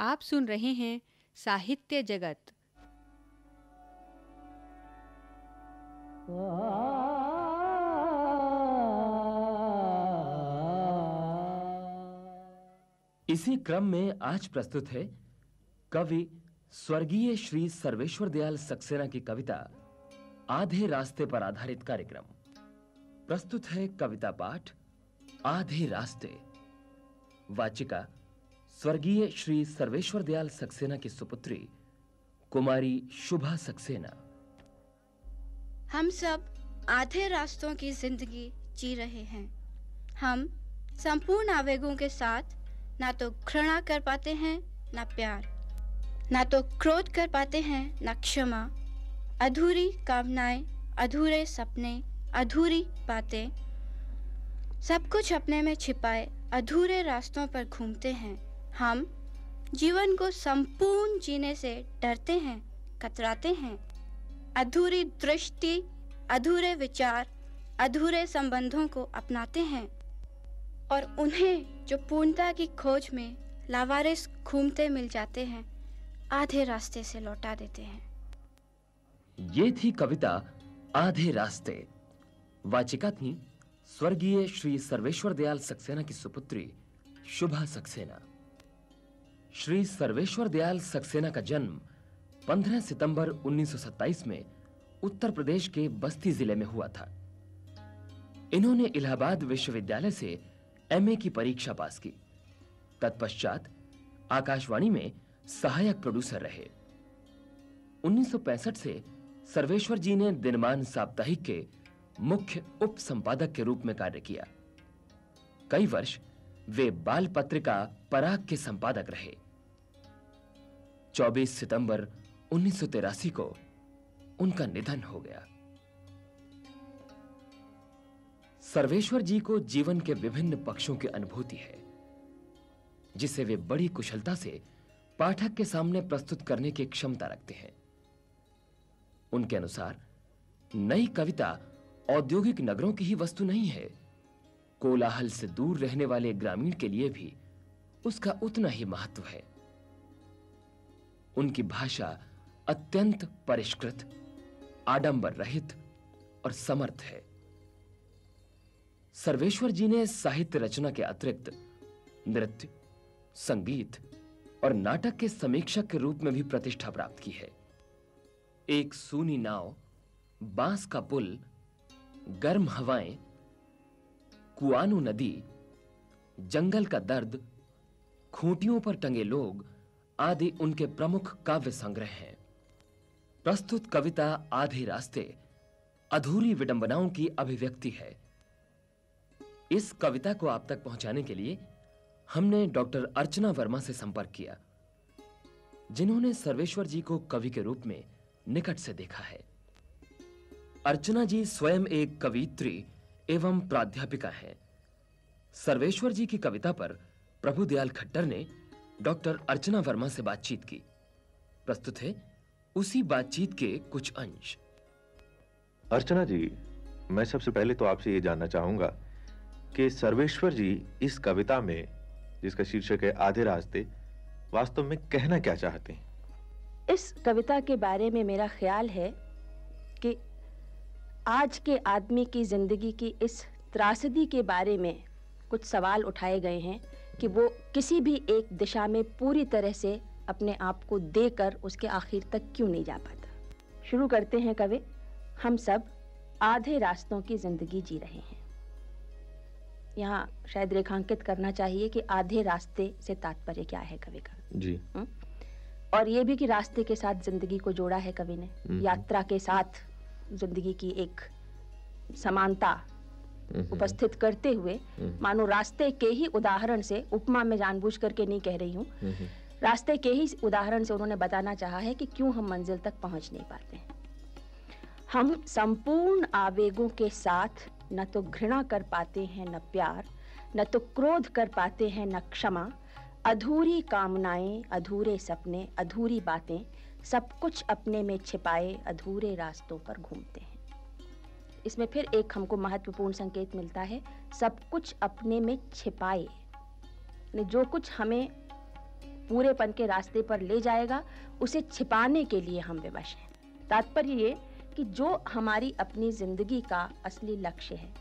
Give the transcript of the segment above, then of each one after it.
आप सुन रहे हैं साहित्य जगत। इसी क्रम में आज प्रस्तुत है कवि स्वर्गीय श्री सर्वेश्वर दयाल सक्सेना की कविता, आधे रास्ते पर आधारित कार्यक्रम। प्रस्तुत है कविता पाठ, आधे रास्ते। वाचिका स्वर्गीय श्री सर्वेश्वर दयाल सक्सेना की सुपुत्री, कुमारी शुभा सक्सेना। हम सब आधे रास्तों की ज़िंदगी जी रहे हैं। हम संपूर्ण आवेगों के साथ ना तो घृणा कर पाते हैं, ना प्यार, ना तो क्रोध कर पाते हैं, ना क्षमा। अधूरी कामनाएँ, अधूरे सपने, अधूरी बातें सब कुछ अपने में छिपाए, अधूरे रास्तों पर घूमते हैं। हम जीवन को संपूर्ण जीने से डरते हैं, कतराते हैं। अधूरी दृष्टि, अधूरे विचार, अधूरे संबंधों को अपनाते हैं और उन्हें जो पूर्णता की खोज में लावारिस घूमते मिल जाते हैं, आधे रास्ते से लौटा देते हैं। ये थी कविता आधे रास्ते। वाचिका थी, स्वर्गीय श्री सर्वेश्वर दयाल सक्सेना की सुपुत्री, शुभा सक्सेना। श्री सर्वेश्वर दयाल सक्सेना का जन्म 15 सितंबर 1927 में उत्तर प्रदेश के बस्ती ज़िले में हुआ था। इन्होंने इलाहाबाद विश्वविद्यालय से एमए की परीक्षा पास की। तत्पश्चात आकाशवाणी में सहायक प्रोड्यूसर रहे। 1965 से सर्वेश्वर जी ने दिनमान साप्ताहिक के मुख्य उप संपादक के रूप में कार्य किया। कई वर्ष वे बाल पत्रिका पराग के संपादक रहे। 24 सितंबर 1983 को उनका निधन हो गया। सर्वेश्वर जी को जीवन के विभिन्न पक्षों की अनुभूति है, जिसे वे बड़ी कुशलता से पाठक के सामने प्रस्तुत करने की क्षमता रखते हैं। उनके अनुसार, नई कविता औद्योगिक नगरों की ही वस्तु नहीं है कोलाहल से दूर रहने वाले ग्रामीण के लिए भी उसका उतना ही महत्व है। उनकी भाषा अत्यंत परिष्कृत, आडंबर रहित और समर्थ है। सर्वेश्वर जी ने साहित्य रचना के अतिरिक्त नृत्य, संगीत और नाटक के समीक्षक के रूप में भी प्रतिष्ठा प्राप्त की है। एक सूनी नाव, बाँस का पुल, गर्म हवाएँ कुआनु नदी, जंगल का दर्द, खूंटियों पर टंगे लोग आदि उनके प्रमुख काव्य संग्रह हैं। प्रस्तुत कविता आधे रास्ते अधूरी विडंबनाओं की अभिव्यक्ति है। इस कविता को आप तक पहुँचाने के लिए हमने डॉक्टर अर्चना वर्मा से संपर्क किया, जिन्होंने सर्वेश्वर जी को कवि के रूप में निकट से देखा है। अर्चना जी स्वयं एक कवित्री एवं प्राध्यापिका हैं। सर्वेश्वर जी की कविता पर प्रभुदयाल खट्टर ने डॉक्टर अर्चना वर्मा से बातचीत की। प्रस्तुत है उसी बातचीत के कुछ अंश। अर्चना जी मैं सबसे पहले तो आपसे यह जानना चाहूँगा कि सर्वेश्वर जी इस कविता में जिसका शीर्षक है आधे रास्ते वास्तव में कहना क्या चाहते हैं? इस कविता के बारे में मेरा ख्याल है कि आज के आदमी की ज़िंदगी की इस त्रासदी के बारे में कुछ सवाल उठाए गए हैं कि वो किसी भी एक दिशा में पूरी तरह से अपने आप को देकर उसके आखिर तक क्यों नहीं जा पाता। शुरू करते हैं कवि हम सब आधे रास्तों की ज़िंदगी जी रहे हैं। यहाँ शायद रेखांकित करना चाहिए कि आधे रास्ते से तात्पर्य क्या है कवि का। जी। हुँ? और ये भी कि रास्ते के साथ ज़िंदगी को जोड़ा है कवि ने यात्रा के साथ ज़िंदगी की एक समानता उपस्थित करते हुए मानो रास्ते के ही उदाहरण से उपमा में जानबूझ करके नहीं कह रही हूँ। रास्ते के ही उदाहरण से उन्होंने बताना चाहा है कि क्यों हम मंजिल तक पहुँच नहीं पाते हैं। हम संपूर्ण आवेगों के साथ न तो घृणा कर पाते हैं न प्यार न तो क्रोध कर पाते हैं न क्षमा। अधूरी कामनाएँ अधूरे सपने अधूरी बातें सब कुछ अपने में छिपाए अधूरे रास्तों पर घूमते हैं। इसमें फिर एक हमको महत्वपूर्ण संकेत मिलता है सब कुछ अपने में छिपाए। जो कुछ हमें पूरेपन के रास्ते पर ले जाएगा उसे छिपाने के लिए हम विवश हैं। तात्पर्य ये कि जो हमारी अपनी ज़िंदगी का असली लक्ष्य है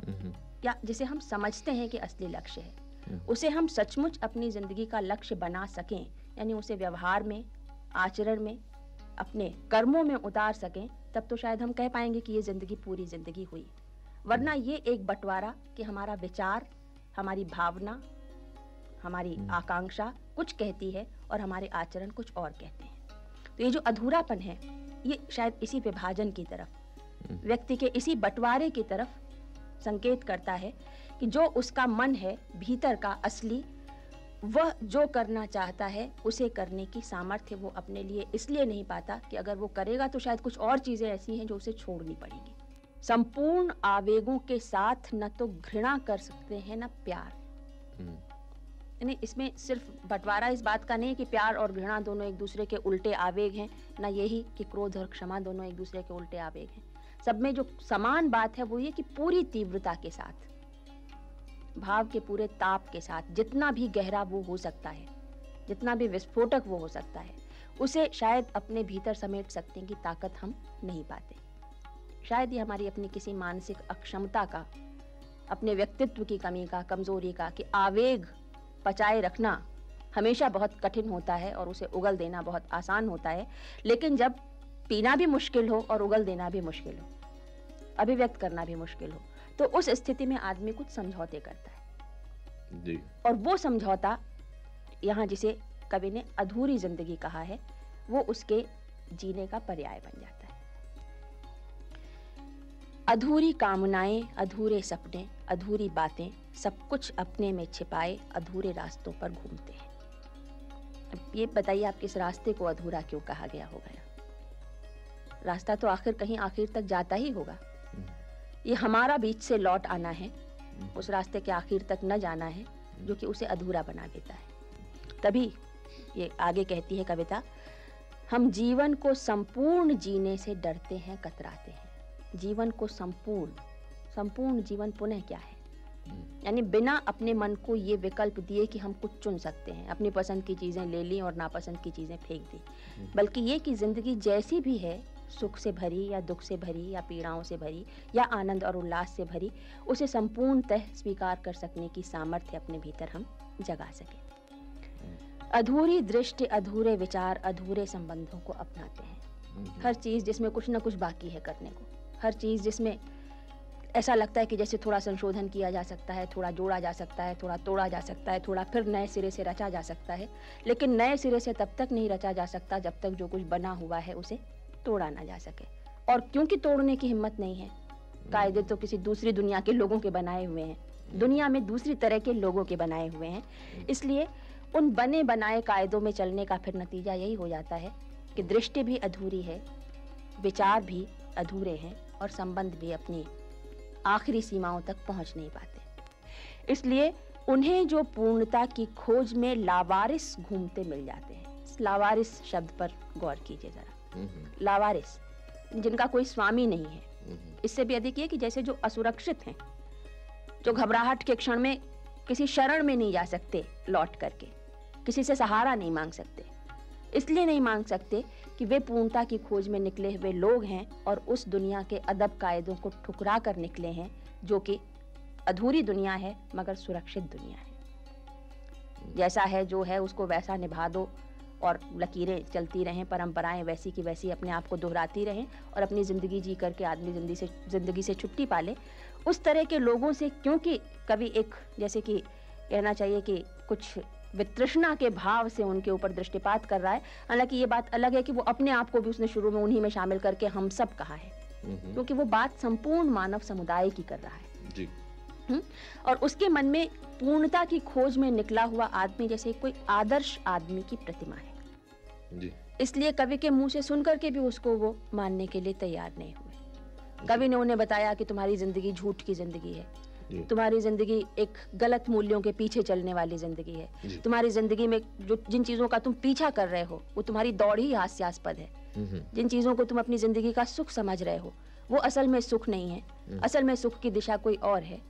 हम्म, या जिसे हम समझते हैं कि असली लक्ष्य है हम्म। उसे हम सचमुच अपनी ज़िंदगी का लक्ष्य बना सकें यानी उसे व्यवहार में आचरण में अपने कर्मों में उतार सकें तब तो शायद हम कह पाएँगे कि ये ज़िंदगी पूरी ज़िंदगी हुई वरना ये एक बंटवारा कि हमारा विचार हमारी भावना हमारी। आकांक्षा कुछ कहती है और हमारे आचरण कुछ और कहते हैं तो ये जो अधूरापन है ये शायद इसी विभाजन की तरफ़ हम्म। व्यक्ति के इसी बंटवारे की तरफ़ संकेत करता है कि जो उसका मन है भीतर का असली वह जो करना चाहता है उसे करने की सामर्थ्य वो अपने लिए इसलिए नहीं पाता कि अगर वो करेगा तो शायद कुछ और चीज़ें ऐसी हैं जो उसे छोड़नी पड़ेंगी। संपूर्ण आवेगों के साथ न तो घृणा कर सकते हैं न प्यार। हम्म, यानी इसमें सिर्फ़ बंटवारा इस बात का नहीं कि प्यार और घृणा दोनों एक दूसरे के उल्टे आवेग हैं न यही कि क्रोध और क्षमा दोनों एक दूसरे के उल्टे आवेग हैं। सब में जो समान बात है वो ये कि पूरी तीव्रता के साथ। भाव के पूरे ताप के साथ जितना भी गहरा वो हो सकता है, जितना भी विस्फोटक वो हो सकता है, उसे शायद अपने भीतर समेट सकने की ताकत हम नहीं पाते। शायद ये हमारी अपनी किसी मानसिक अक्षमता का, अपने व्यक्तित्व की कमी का, कमज़ोरी का कि आवेग पचाए रखना हमेशा बहुत कठिन होता है और उसे उगल देना बहुत आसान होता है। लेकिन जब पीना भी मुश्किल हो और उगल देना भी मुश्किल हो, अभिव्यक्त करना भी मुश्किल हो तो उस स्थिति में आदमी कुछ समझौते करता है। जी। और वो समझौता यहाँ जिसे कवि ने अधूरी ज़िंदगी कहा है वो उसके जीने का पर्याय बन जाता है। अधूरी कामनाएँ अधूरे सपने अधूरी बातें सब कुछ अपने में छिपाए अधूरे रास्तों पर घूमते हैं। अब ये बताइए आप किस रास्ते को अधूरा क्यों कहा गया होगा? रास्ता तो आखिर कहीं आखिर तक जाता ही होगा। ये हमारा बीच से लौट आना है, उस रास्ते के आखिर तक न जाना है, जो कि उसे अधूरा बना देता है। तभी ये आगे कहती है कविता, हम जीवन को संपूर्ण जीने से डरते हैं, कतराते हैं। जीवन को संपूर्ण संपूर्ण जीवन पुनः क्या है? यानी बिना अपने मन को ये विकल्प दिए कि हम कुछ चुन सकते हैं, अपनी पसंद की चीज़ें ले ली और नापसंद की चीज़ें फेंक दी। बल्कि ये कि ज़िंदगी जैसी भी है सुख से भरी या दुख से भरी या पीड़ाओं से भरी या आनंद और उल्लास से भरी उसे संपूर्णतः स्वीकार कर सकने की सामर्थ्य अपने भीतर हम जगा सकें। अधूरी दृष्टि अधूरे विचार अधूरे संबंधों को अपनाते हैं। हर चीज़ जिसमें कुछ ना कुछ बाकी है करने को। हर चीज़ जिसमें ऐसा लगता है कि जैसे थोड़ा संशोधन किया जा सकता है थोड़ा जोड़ा जा सकता है थोड़ा तोड़ा जा सकता है थोड़ा फिर नए सिरे से रचा जा सकता है। लेकिन नए सिरे से तब तक नहीं रचा जा सकता जब तक जो कुछ बना हुआ है उसे तोड़ा ना जा सके। और क्योंकि तोड़ने की हिम्मत नहीं है, कायदे तो किसी दूसरी दुनिया के लोगों के बनाए हुए हैं। दुनिया में दूसरी तरह के लोगों के बनाए हुए हैं। इसलिए उन बने बनाए कायदों में चलने का फिर नतीजा यही हो जाता है कि दृष्टि भी अधूरी है, विचार भी अधूरे हैं और संबंध भी अपनी आखिरी सीमाओं तक पहुँच नहीं पाते। इसलिए उन्हें जो पूर्णता की खोज में लावारिस घूमते मिल जाते हैं। लावारिस शब्द पर गौर कीजिए जरा। लावारिस जिनका कोई स्वामी नहीं है। इससे भी अधिक ये कि जैसे जो असुरक्षित हैं जो घबराहट के क्षण में किसी शरण में नहीं जा सकते लौट करके किसी से सहारा नहीं मांग सकते। इसलिए नहीं मांग सकते कि वे पूर्णता की खोज में निकले हुए लोग हैं और उस दुनिया के अदब कायदों को ठुकरा कर निकले हैं जो कि अधूरी दुनिया है मगर सुरक्षित दुनिया है। जैसा है जो है उसको वैसा निभा दो और लकीरें चलती रहें परंपराएँ वैसी की वैसी अपने आप को दोहराती रहें और अपनी ज़िंदगी जी करके आदमी ज़िंदगी से ज़िंदगी से छुट्टी पाले। उस तरह के लोगों से क्योंकि कभी एक जैसे कि कहना चाहिए कि कुछ वितृष्णा के भाव से उनके ऊपर दृष्टिपात कर रहा है। हालाँकि ये बात अलग है कि वो अपने आप को भी उसने शुरू में उन्हीं में शामिल करके हम सब कहा है। क्योंकि वो बात संपूर्ण मानव समुदाय की कर रहा है। जी। हम्म? और उसके मन में पूर्णता की खोज में निकला हुआ आदमी जैसे कोई आदर्श आदमी की प्रतिमा है। जी। इसलिए कवि के मुँह से सुन करके भी उसको वो मानने के लिए तैयार नहीं हुए। कवि ने उन्हें बताया कि तुम्हारी ज़िंदगी झूठ की ज़िंदगी है। तुम्हारी ज़िंदगी एक गलत मूल्यों के पीछे चलने वाली ज़िंदगी है। तुम्हारी ज़िंदगी में जो जिन चीज़ों का तुम पीछा कर रहे हो वो तुम्हारी दौड़ ही हास्यास्पद है। हम्म, जिन चीज़ों को तुम अपनी ज़िंदगी का सुख समझ रहे हो वो असल में सुख नहीं है। असल में सुख की दिशा कोई और है।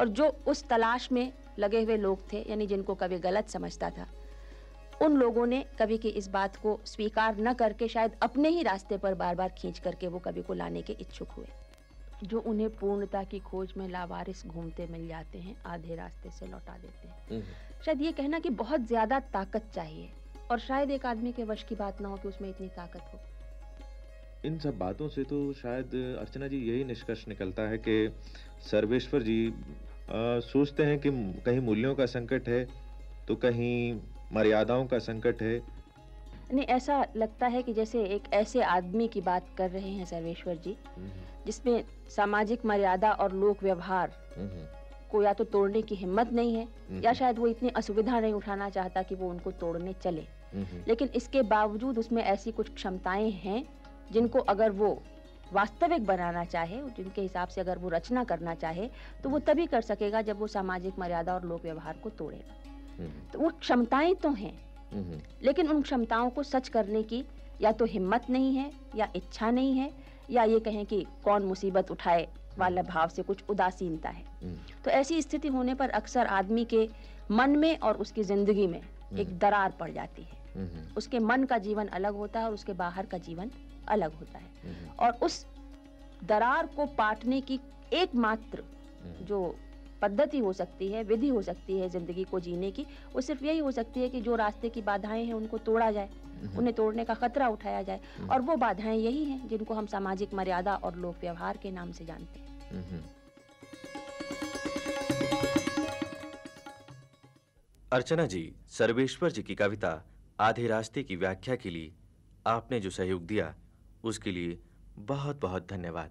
और जो उस तलाश में लगे हुए लोग थे यानी जिनको कभी गलत समझता था उन लोगों ने कभी की इस बात को स्वीकार न करके शायद अपने ही रास्ते पर बार-बार खींच करके वो कवि को लाने के इच्छुक हुए। जो उन्हें पूर्णता की खोज में लावारिस घूमते मिल जाते हैं आधे रास्ते से लौटा देते हैं। हम्म। शायद ये कहना कि बहुत ज़्यादा ताकत चाहिए और शायद एक आदमी के वश की बात ना हो कि उसमें इतनी ताकत हो। इन सब बातों से तो शायद अर्चना जी यही निष्कर्ष निकलता है कि सर्वेश्वर जी आ, सोचते हैं कि कहीं मूल्यों का संकट है तो कहीं मर्यादाओं का संकट है। नहीं ऐसा लगता है कि जैसे एक ऐसे आदमी की बात कर रहे हैं सर्वेश्वर जी जिसमें सामाजिक मर्यादा और लोक व्यवहार को या तो तोड़ने की हिम्मत नहीं है या शायद वो इतनी असुविधा नहीं उठाना चाहता कि वो उनको तोड़ने चले। लेकिन इसके बावजूद उसमें ऐसी कुछ क्षमताएँ हैं जिनको अगर वो वास्तविक बनाना चाहे जिनके हिसाब से अगर वो रचना करना चाहे तो वो तभी कर सकेगा जब वो सामाजिक मर्यादा और लोक व्यवहार को तोड़ेगा। तो वो क्षमताएँ तो हैं लेकिन उन क्षमताओं को सच करने की या तो हिम्मत नहीं है या इच्छा नहीं है या ये कहें कि कौन मुसीबत उठाए वाला भाव से कुछ उदासीनता है। तो ऐसी स्थिति होने पर अक्सर आदमी के मन में और उसकी ज़िंदगी में एक दरार पड़ जाती है। उसके मन का जीवन अलग होता है और उसके बाहर का जीवन अलग होता है। और उस दरार को पाटने की एकमात्र जो पद्धति हो सकती है विधि हो सकती है ज़िंदगी को जीने की। वो सिर्फ़ यही हो सकती है कि जो रास्ते की बाधाएँ हैं उनको तोड़ा जाए उन्हें तोड़ने का खतरा उठाया जाए। और वो बाधाएँ यही हैं जिनको हम सामाजिक मर्यादा और लोक व्यवहार के नाम से जानते हैं। अर्चना जी सर्वेश्वर जी की कविता आधे रास्ते की व्याख्या के लिए आपने जो सहयोग दिया उसके लिए बहुत बहुत धन्यवाद।